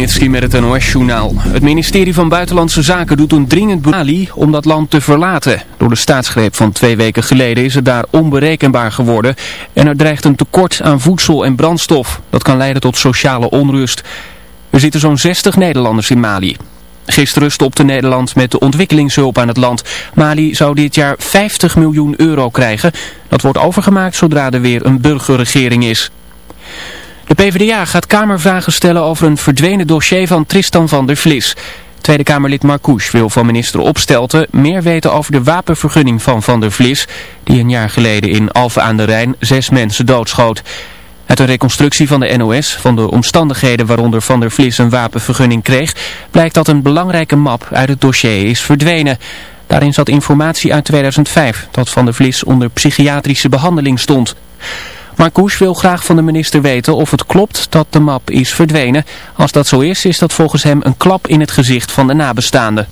Met het NOS-journaal. Het ministerie van Buitenlandse Zaken doet een dringend Mali om dat land te verlaten. Door de staatsgreep van twee weken geleden is het daar onberekenbaar geworden. En er dreigt een tekort aan voedsel en brandstof. Dat kan leiden tot sociale onrust. Er zitten zo'n 60 Nederlanders in Mali. Gisteren stopte Nederland met de ontwikkelingshulp aan het land. Mali zou dit jaar 50 miljoen euro krijgen. Dat wordt overgemaakt zodra er weer een burgerregering is. De PvdA gaat Kamervragen stellen over een verdwenen dossier van Tristan van der Vlis. Tweede Kamerlid Marcouch wil van minister Opstelten meer weten over de wapenvergunning van Van der Vlis, die een jaar geleden in Alphen aan de Rijn zes mensen doodschoot. Uit een reconstructie van de NOS van de omstandigheden waaronder Van der Vlis een wapenvergunning kreeg, blijkt dat een belangrijke map uit het dossier is verdwenen. Daarin zat informatie uit 2005 dat Van der Vlis onder psychiatrische behandeling stond. Marcouch wil graag van de minister weten of het klopt dat de map is verdwenen. Als dat zo is, is dat volgens hem een klap in het gezicht van de nabestaanden.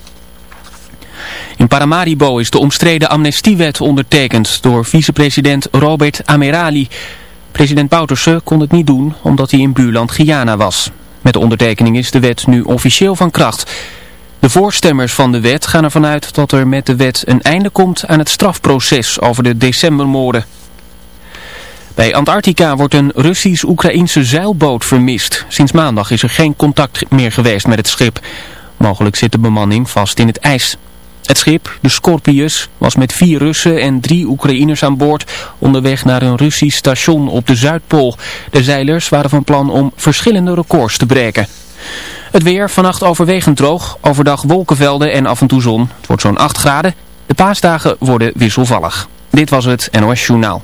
In Paramaribo is de omstreden amnestiewet ondertekend door vicepresident Robert Amerali. President Bouterse kon het niet doen omdat hij in buurland Guyana was. Met de ondertekening is de wet nu officieel van kracht. De voorstemmers van de wet gaan ervan uit dat er met de wet een einde komt aan het strafproces over de decembermoorden. Bij Antarctica wordt een Russisch-Oekraïnse zeilboot vermist. Sinds maandag is er geen contact meer geweest met het schip. Mogelijk zit de bemanning vast in het ijs. Het schip, de Scorpius, was met vier Russen en drie Oekraïners aan boord onderweg naar een Russisch station op de Zuidpool. De zeilers waren van plan om verschillende records te breken. Het weer vannacht overwegend droog, overdag wolkenvelden en af en toe zon. Het wordt zo'n 8 graden. De paasdagen worden wisselvallig. Dit was het NOS Journaal.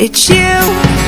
It's you.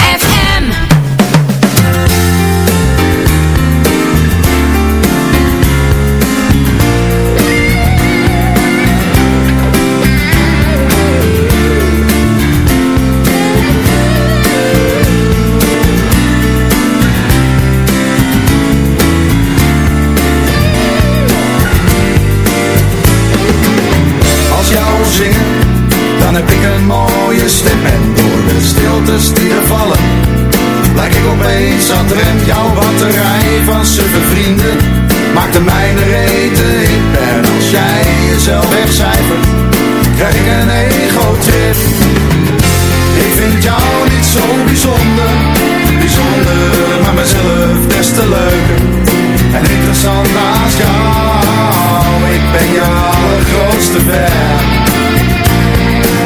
heb ik een mooie stem en door de stilte stieren vallen. Lijk ik opeens aan het rem, jouw batterij van suffe vrienden maakt de mijne reten hip. En als jij jezelf wegcijfert, krijg ik een ego-trip. Ik vind jou niet zo bijzonder, bijzonder, maar mezelf des te leuker. En interessant naast jou, ik ben je allergrootste fan.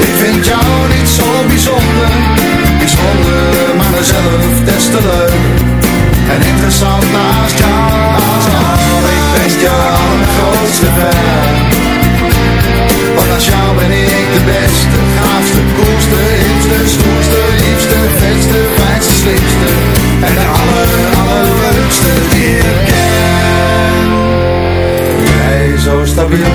Ik vind jou niet zo bijzonder, bijzonder, maar mezelf des te leuk. En interessant naast jou, ik ben je allergrootste fan. Want als jou ben ik de beste, gaafste, koelste, hipste, stoerste, liefste, vetste, fijnste, slimste. En de aller, allerleukste die ik ken. Jij zo stabiel,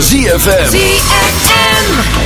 ZFM. ZFM.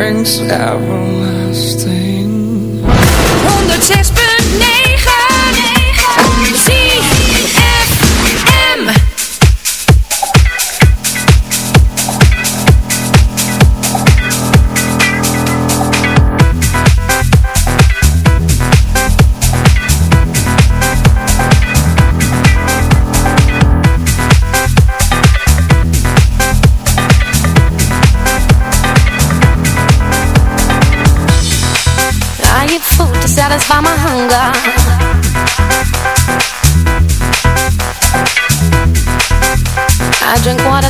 brings heaven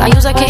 I use a cane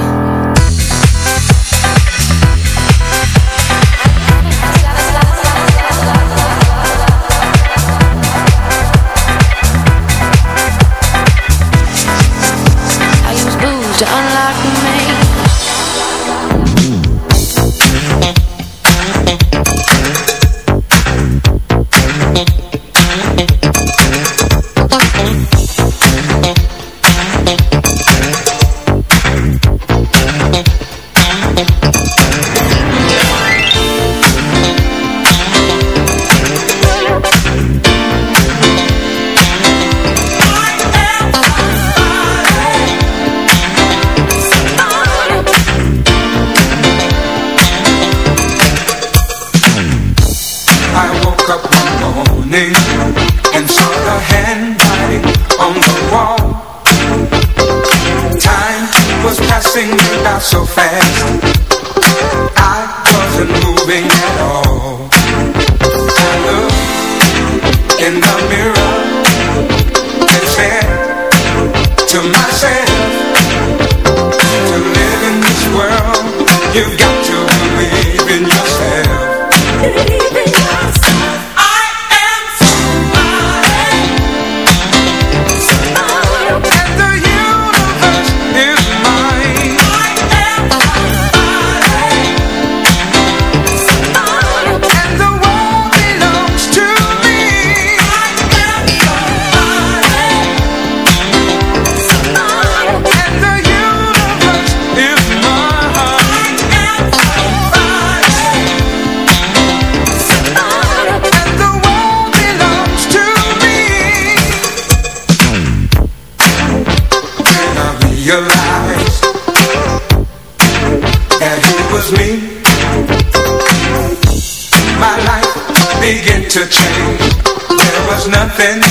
nothing.